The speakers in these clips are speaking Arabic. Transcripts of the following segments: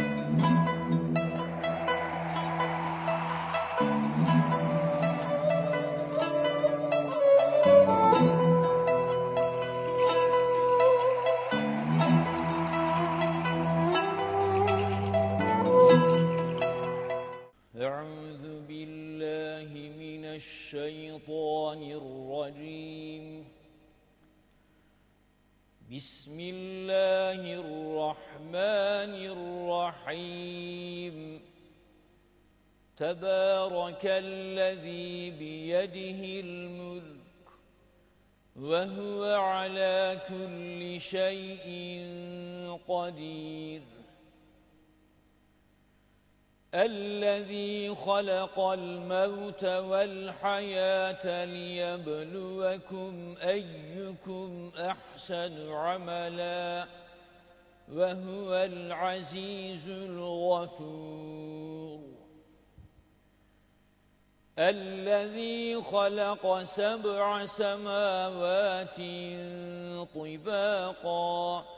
أعوذ خلق الموت والحياة ليبلوكم أيكم أحسن عملا وهو العزيز الغفور. الذي خلق سبع سماوات طباقا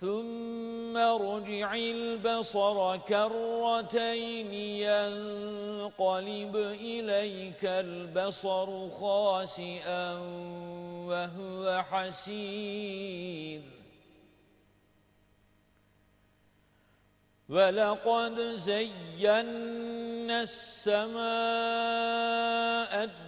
ثم ارجع البصر كرتين ينقلب إليك البصر خاسئا وهو حسير. ولقد زينا السماء الدنيا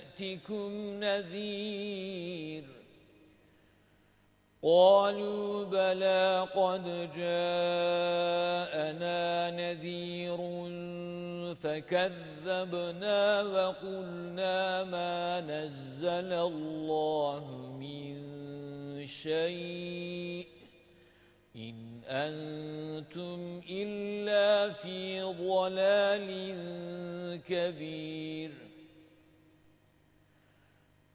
يأتكم نذير قالوا بلى قد جاءنا نذير فكذبنا وقلنا ما نزل الله من شيء إن أنتم إلا في ضلال كبير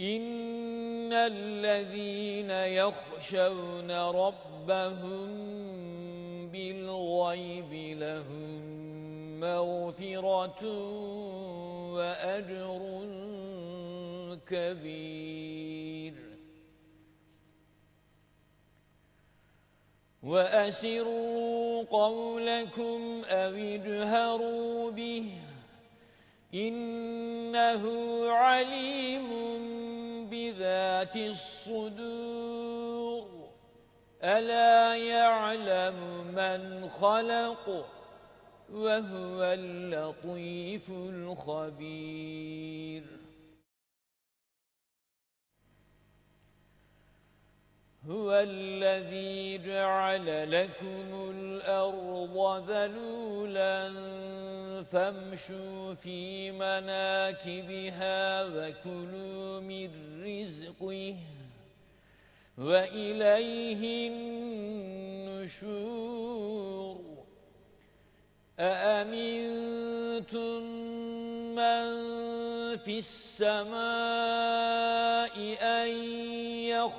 إن الذين يخشون ربهم بالغيب لهم مغفرة وأجر كبير وأسروا قولكم أو اجهروا به إنه عليم بذات الصدور ألا يعلم من خلق وهو اللطيف الخبير هو الذي جعل لكم الأرض ذلولا فامشوا في مناكبها وكلوا من رزقه وإليه النشور. أأ أأمنتم من في السماء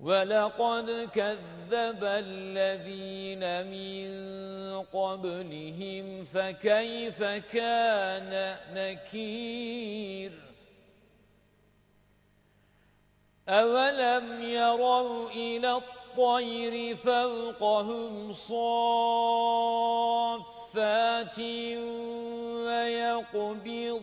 ولقد كذب الذين من قبلهم فكيف كان نكير؟ أولم يروا إلى الطير فوقهم صافات ويقبض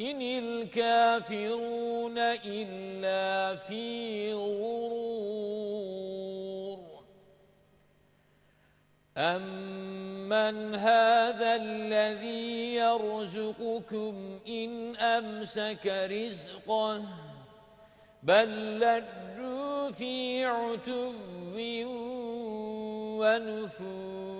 إن الكافرون إلا في غرور. أمن هذا الذي يرزقكم إن أمسك رزقه بل لجوا في عتب ونفور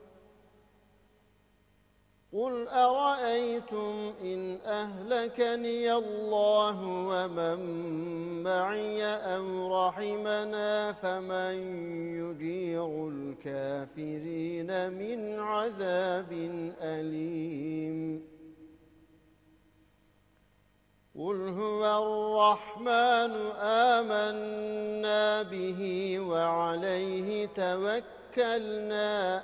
قُلْ أَرَأَيْتُمْ إِنْ أَهْلَكَنِيَ اللَّهُ وَمَن مَّعِيَ أَوْ رَحِمَنَا فَمَن يُجِيرُ الْكَافِرِينَ مِنْ عَذَابٍ أَلِيمٍ قُلْ هُوَ الرَّحْمَنُ آمَنَّا بِهِ وَعَلَيْهِ تَوَكَّلْنَا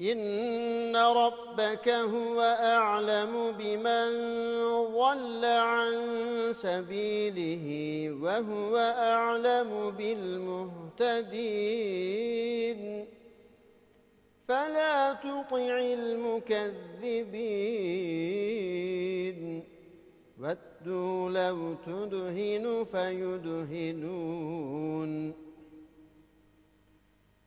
إن ربك هو أعلم بمن ضل عن سبيله وهو أعلم بالمهتدين فلا تطع المكذبين وادوا لو تدهن فيدهنون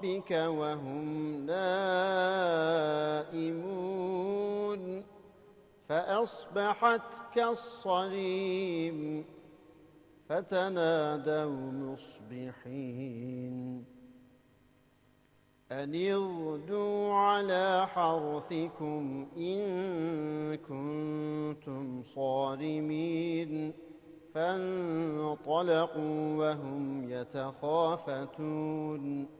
ربك وهم نائمون فأصبحت كالصريم فتنادوا مصبحين. أن اغدوا على حرثكم إن كنتم صارمين. فانطلقوا وهم يتخافتون.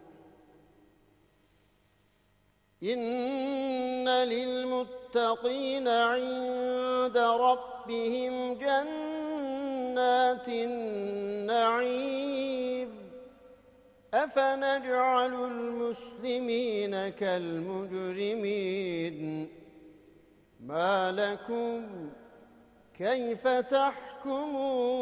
إن للمتقين عند ربهم جنات النعيم. أفنجعل المسلمين كالمجرمين؟ ما لكم كيف تحكمون؟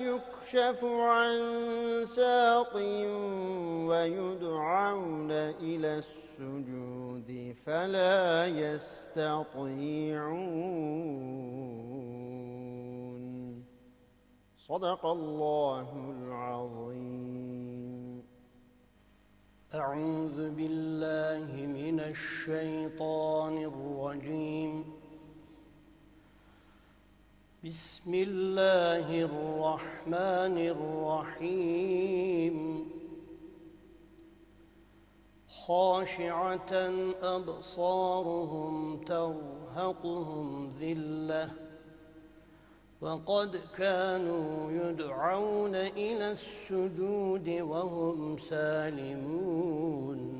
يكشف عن ساق ويدعون إلى السجود فلا يستطيعون. صدق الله العظيم. أعوذ بالله من الشيطان الرجيم. بسم الله الرحمن الرحيم. خاشعة أبصارهم ترهقهم ذلة وقد كانوا يدعون إلى السجود وهم سالمون.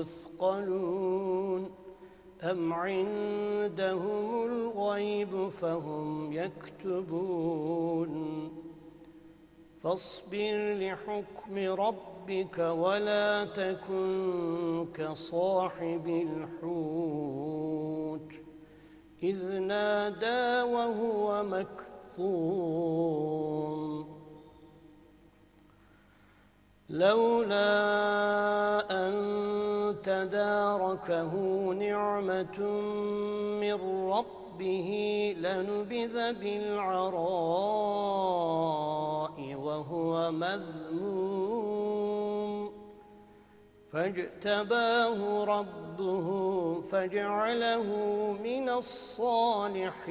مثقلون أم عندهم الغيب فهم يكتبون فاصبر لحكم ربك ولا تكن كصاحب الحوت إذ نادى وهو مكظوم لولا أن تداركه نعمة من ربه لنبذ بالعراء وهو مذموم. فاجتباه ربه فجعله من الصالحين.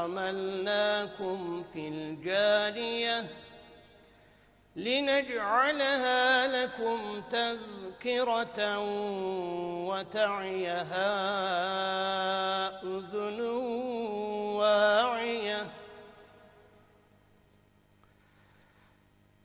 حملناكم في الجارية لنجعلها لكم تذكرة وتعيها أذن واعية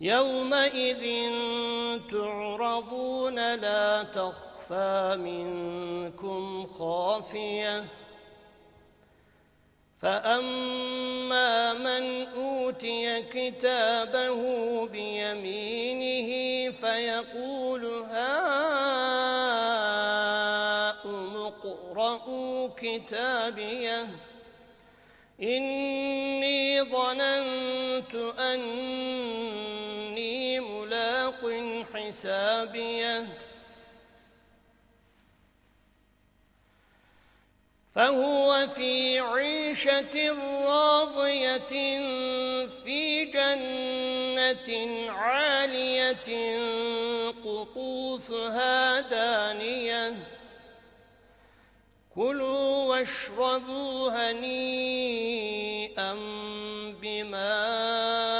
يومئذ تعرضون لا تخفى منكم خافية فأما من أوتي كتابه بيمينه فيقول هاؤم اقرءوا كتابيه إني ظننت ملاق حسابية. فهو في عيشة راضية في جنة عالية قطوفها دانية. كلوا واشربوا هنيئا بما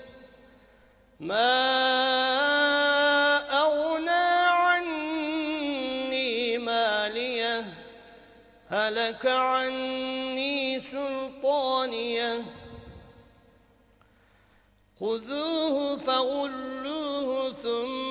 ما أغنى عني ماليه هلك عني سلطانيه خذوه فغلوه ثم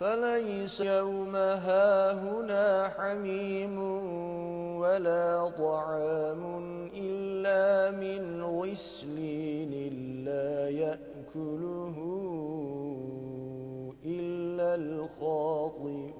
فليس يوم هاهنا حميم ولا طعام إلا من غسلين لا يأكله إلا الخاطئون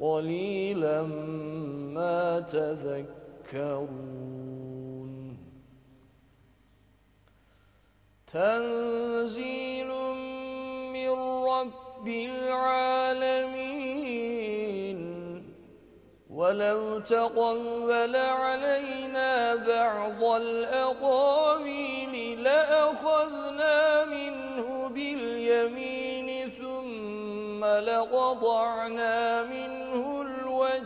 قليلا ما تذكرون. تنزيل من رب العالمين. ولو تقول علينا بعض الأقاويل لأخذنا منه باليمين ثم لقطعنا منه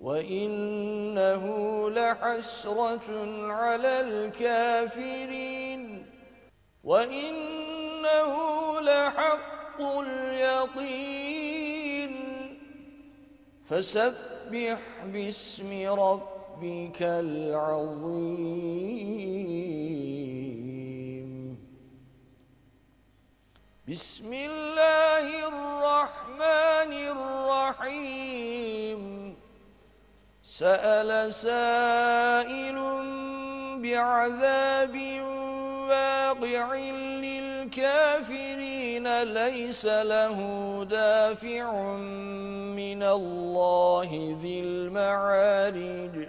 وإنه لحسرة على الكافرين وإنه لحق اليقين فسبح باسم ربك العظيم بسم الله الرحمن الرحيم سأل سائل بعذاب واقع للكافرين ليس له دافع من الله ذي المعارج.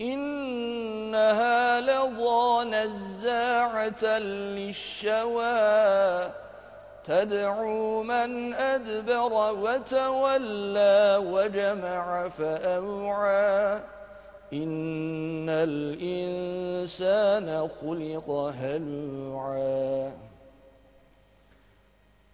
إنها لظى نزاعة للشوى. تدعو من أدبر وتولى وجمع فأوعى. إن الإنسان خلق هلوعا.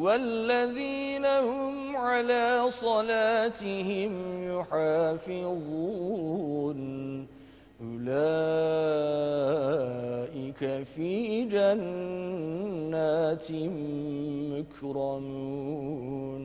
والذين هم على صلاتهم يحافظون. أولئك في جنات مكرمون.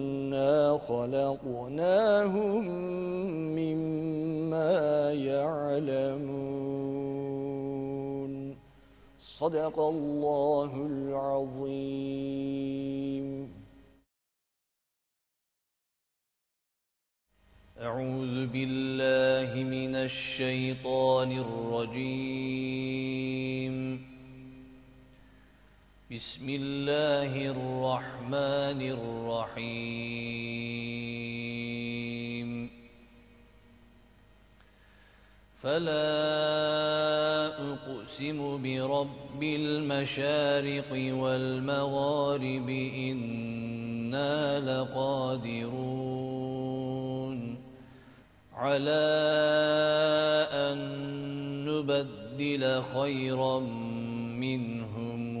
خلقناهم مما يعلمون. صدق الله العظيم. أعوذ بالله من الشيطان الرجيم. بسم الله الرحمن الرحيم. فلا أقسم برب المشارق والمغارب إنا لقادرون على أن نبدل خيرا منهم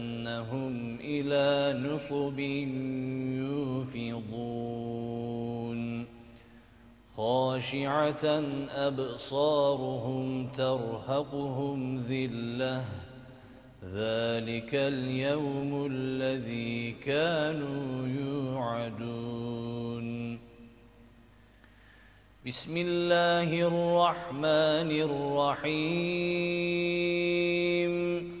كأنهم إلى نصب يوفضون. خاشعة أبصارهم ترهقهم ذلة. ذلك اليوم الذي كانوا يوعدون. بسم الله الرحمن الرحيم.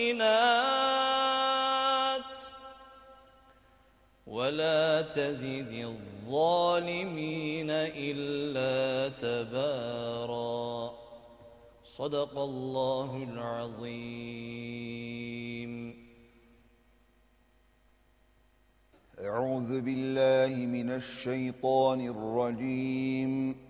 والمؤمنات ولا تزد الظالمين إلا تبارا. صدق الله العظيم. أعوذ بالله من الشيطان الرجيم.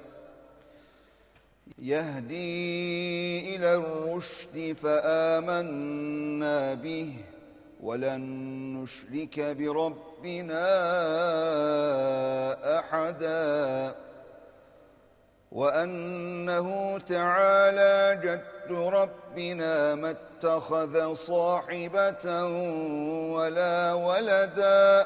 يهدي إلى الرشد فآمنا به ولن نشرك بربنا أحداً وأنه تعالى جد ربنا ما اتخذ صاحبة ولا ولدا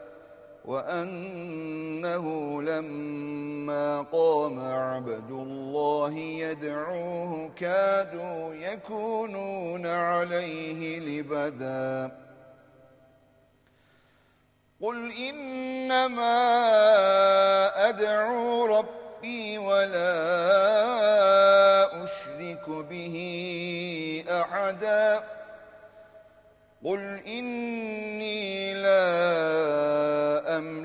وأنه لما قام عبد الله يدعوه كادوا يكونون عليه لبدا. قل إنما أدعو ربي ولا أشرك به أحدا. قل إني لا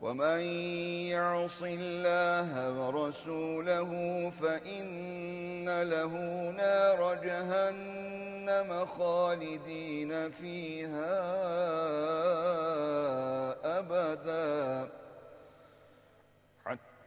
ومن يعص الله ورسوله فإن له نار جهنم خالدين فيها أبدا.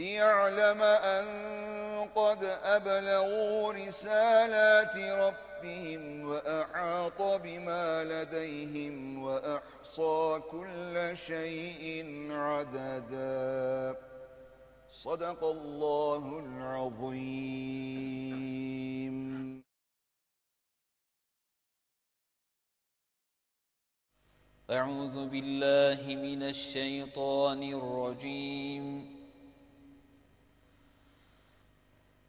ليعلم أن قد أبلغوا رسالات ربهم وأحاط بما لديهم وأحصى كل شيء عددا. صدق الله العظيم. أعوذ بالله من الشيطان الرجيم.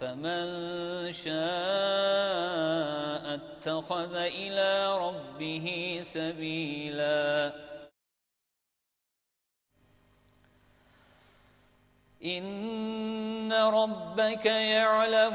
فمن شاء اتخذ إلى ربه سبيلا. إن ربك يعلم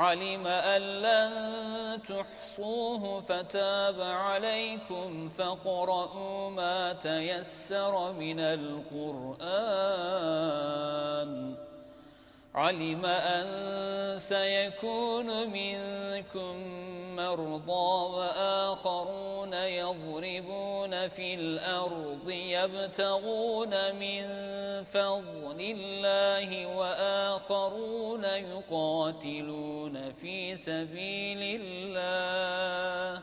علم أن لن تحصوه فتاب عليكم فاقرؤوا ما تيسر من القرآن. علم أن سيكون منكم مرضى وآخرون يضربون في الأرض يبتغون من فضل الله وآخرون يقاتلون في سبيل الله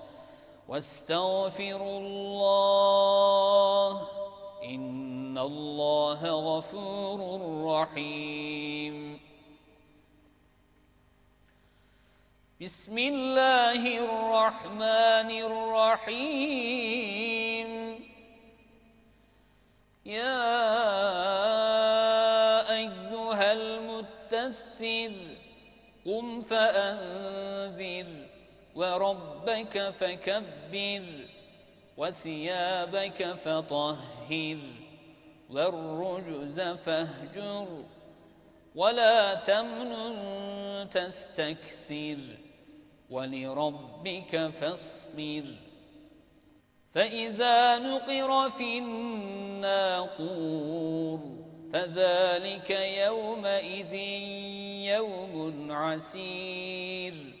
واستغفروا الله إن الله غفور رحيم. بسم الله الرحمن الرحيم. يا أيها المتثر قم فأنذر. وربك فكبر وثيابك فطهر والرجز فاهجر ولا تمنن تستكثر ولربك فاصبر فإذا نقر في الناقور فذلك يومئذ يوم عسير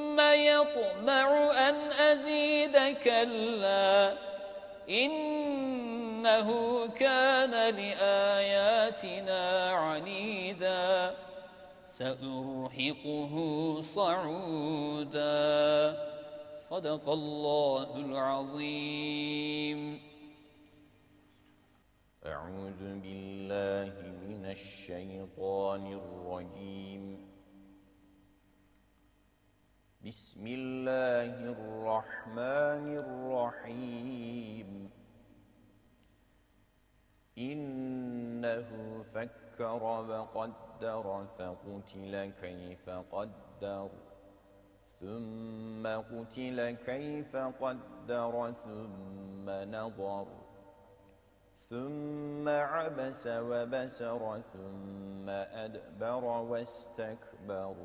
يطمع أن أزيد كلا إنه كان لآياتنا عنيدا سأرهقه صعودا صدق الله العظيم. أعوذ بالله من الشيطان الرجيم. بسم الله الرحمن الرحيم. إنه فكر وقدر فقتل كيف قدر ثم قتل كيف قدر ثم نظر ثم عبس وبسر ثم أدبر واستكبر.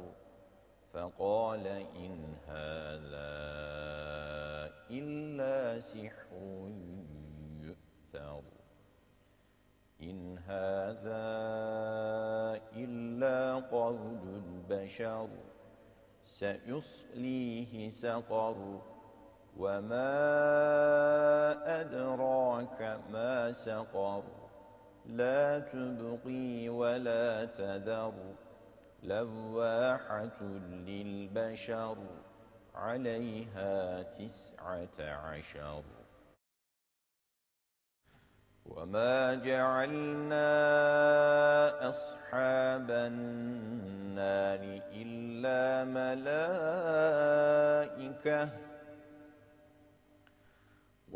فقال إن هذا إلا سحر يؤثر. إن هذا إلا قول البشر سيصليه سقر. وما أدراك ما سقر لا تبقي ولا تذر. لواحة للبشر عليها تسعة عشر. وما جعلنا أصحاب النار إلا ملائكة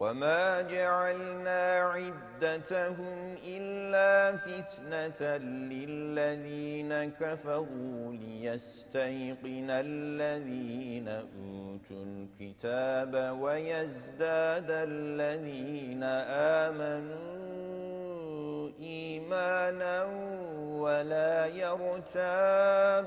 وما جعلنا عدتهم إلا فتنة للذين كفروا ليستيقن الذين أوتوا الكتاب ويزداد الذين آمنوا إيمانا ولا يرتاب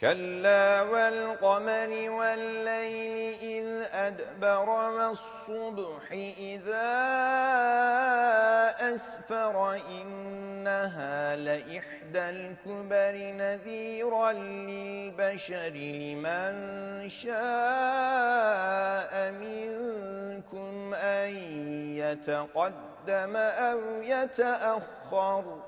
كلا والقمر والليل إذ أدبر والصبح إذا أسفر إنها لإحدى الكبر نذيرا للبشر لمن شاء منكم أن يتقدم أو يتأخر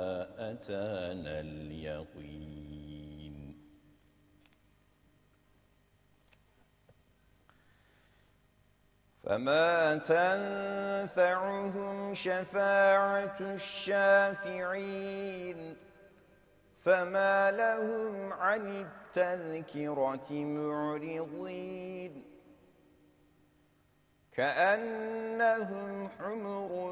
أتانا اليقين. فما تنفعهم شفاعة الشافعين فما لهم عن التذكرة معرضين. كأنهم حمر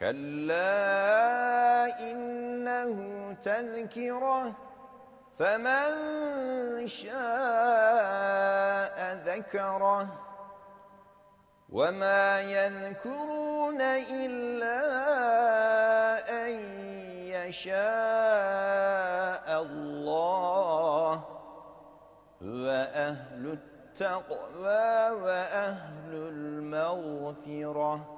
كلا إنه تذكرة فمن شاء ذكره وما يذكرون إلا أن يشاء الله وأهل التقوى وأهل المغفرة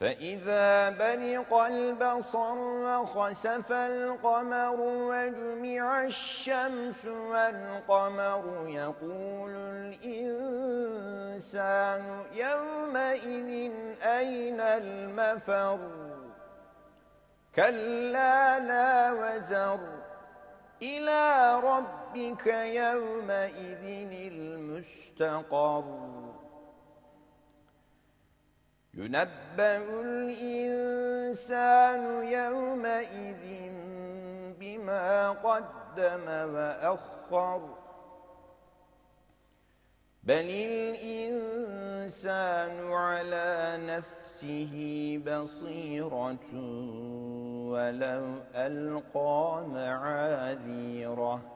فإذا برق البصر وخسف القمر وجمع الشمس والقمر يقول الإنسان يومئذ أين المفر؟ كلا لا وزر. إلى ربك يومئذ المستقر. ينبأ الإنسان يومئذ بما قدم وأخر بل الإنسان على نفسه بصيرة ولو ألقى معاذيره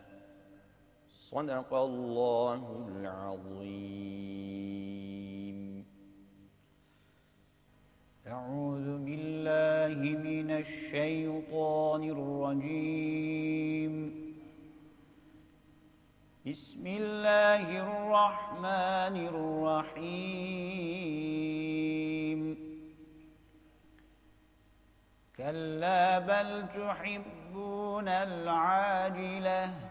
صدق الله العظيم. أعوذ بالله من الشيطان الرجيم. بسم الله الرحمن الرحيم. كلا بل تحبون العاجلة.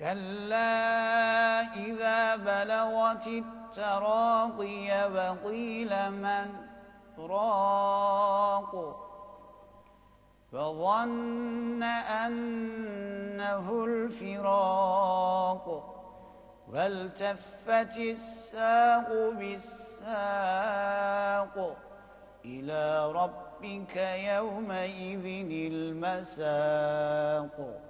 كلا إذا بلغت التراقي وقيل من؟ راق. فظن أنه الفراق. والتفت الساق بالساق. إلى ربك يومئذ المساق.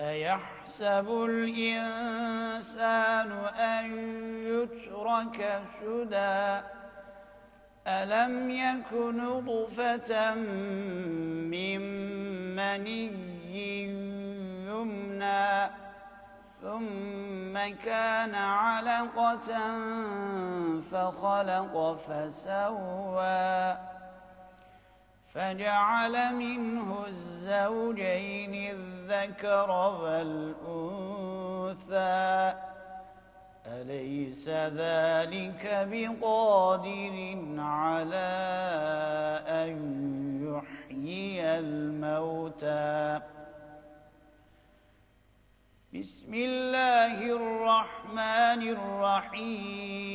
أيحسب الإنسان أن يترك سدى؟ ألم يكن نطفة من مني يمنى ثم كان علقة فخلق فسوى؟ فجعل منه الزوجين الذكر والأنثى. أليس ذلك بقادر على أن يحيي الموتى؟ بسم الله الرحمن الرحيم.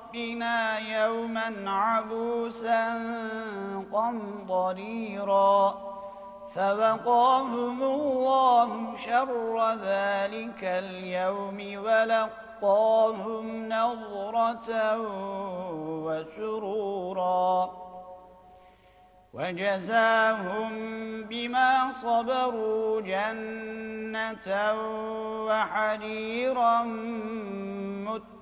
يوما عبوسا قمضريرا فوقاهم الله شر ذلك اليوم ولقاهم نظرة وسرورا وجزاهم بما صبروا جنة وحريرا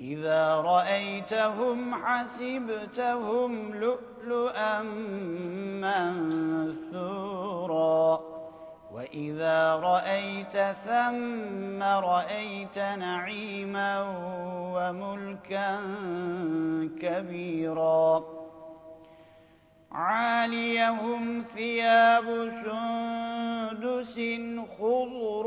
إذا رأيتهم حسبتهم لؤلؤا منثورا. وإذا رأيت ثم رأيت نعيما وملكا كبيرا. عاليهم ثياب سندس خضر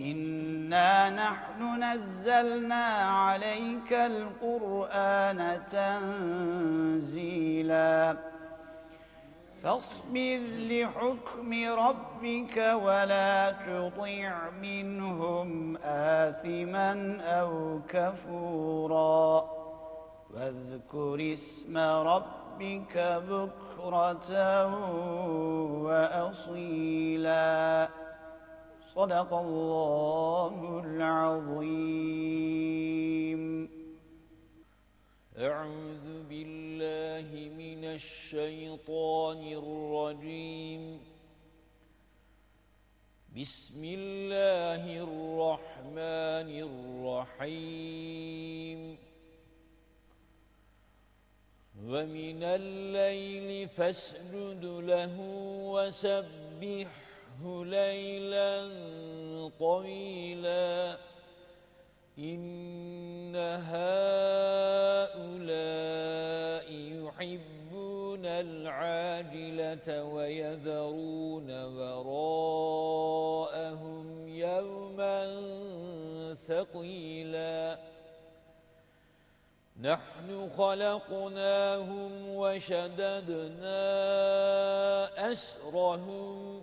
إنا نحن نزلنا عليك القرآن تنزيلا فاصبر لحكم ربك ولا تطع منهم آثما أو كفورا واذكر اسم ربك بكرة وأصيلا صدق الله العظيم. أعوذ بالله من الشيطان الرجيم. بسم الله الرحمن الرحيم. ومن الليل فاسجد له وسبحه ليلا طويلا. إن هؤلاء يحبون العاجلة ويذرون وراءهم يوما ثقيلا. نحن خلقناهم وشددنا أسرهم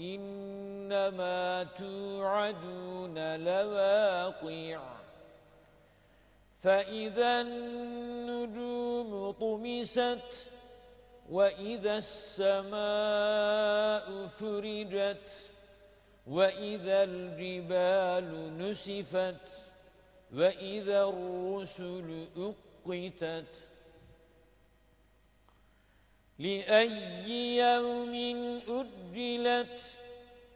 إنما توعدون لواقع. فإذا النجوم طمست وإذا السماء فرجت وإذا الجبال نسفت وإذا الرسل أقتت لأي يوم أجلت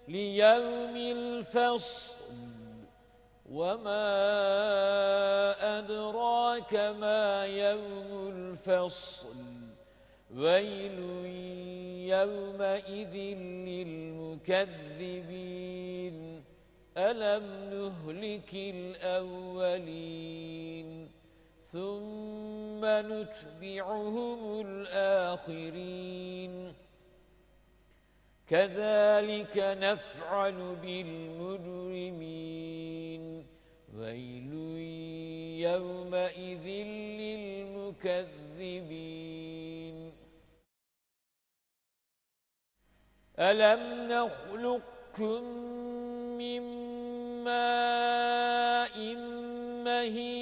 ليوم الفصل وما أدراك ما يوم الفصل ويل يومئذ للمكذبين ألم نهلك الأولين ثم نتبعهم الآخرين. كذلك نفعل بالمجرمين. ويل يومئذ للمكذبين. ألم نخلقكم من ماء مهين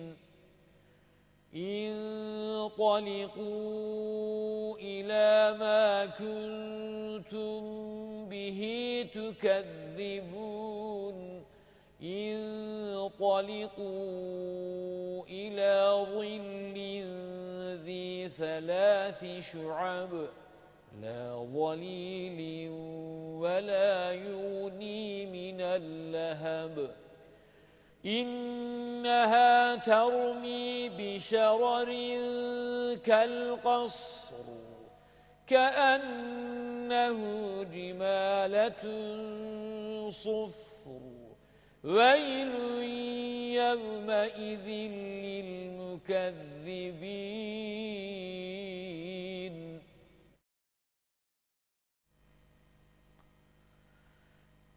انطلقوا إلى ما كنتم به تكذبون. انطلقوا إلى ظل ذي ثلاث شعب لا ظليل ولا يغني من اللهب. إنها ترمي بشرر كالقصر كأنه جمالة صفر. ويل يومئذ للمكذبين.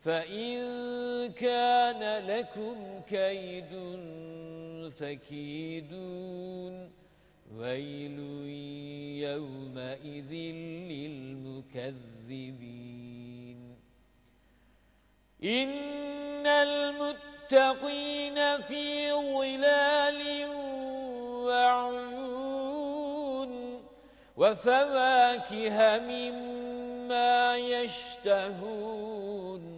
فإن كان لكم كيد فكيدون. ويل يومئذ للمكذبين. إن المتقين في ظلال وعيون. وفواكه مما يشتهون.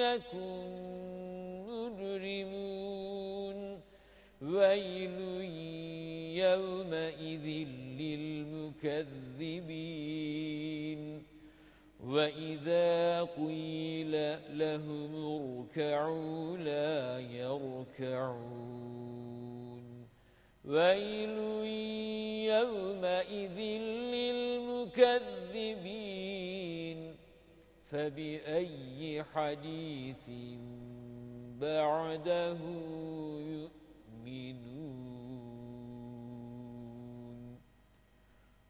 إنكم مجرمون. ويل يومئذ للمكذبين. وإذا قيل لهم اركعوا لا يركعون. ويل يومئذ للمكذبين. فبأي حديث بعده يؤمنون؟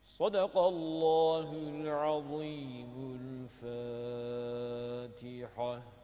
صدق الله العظيم الفاتحة.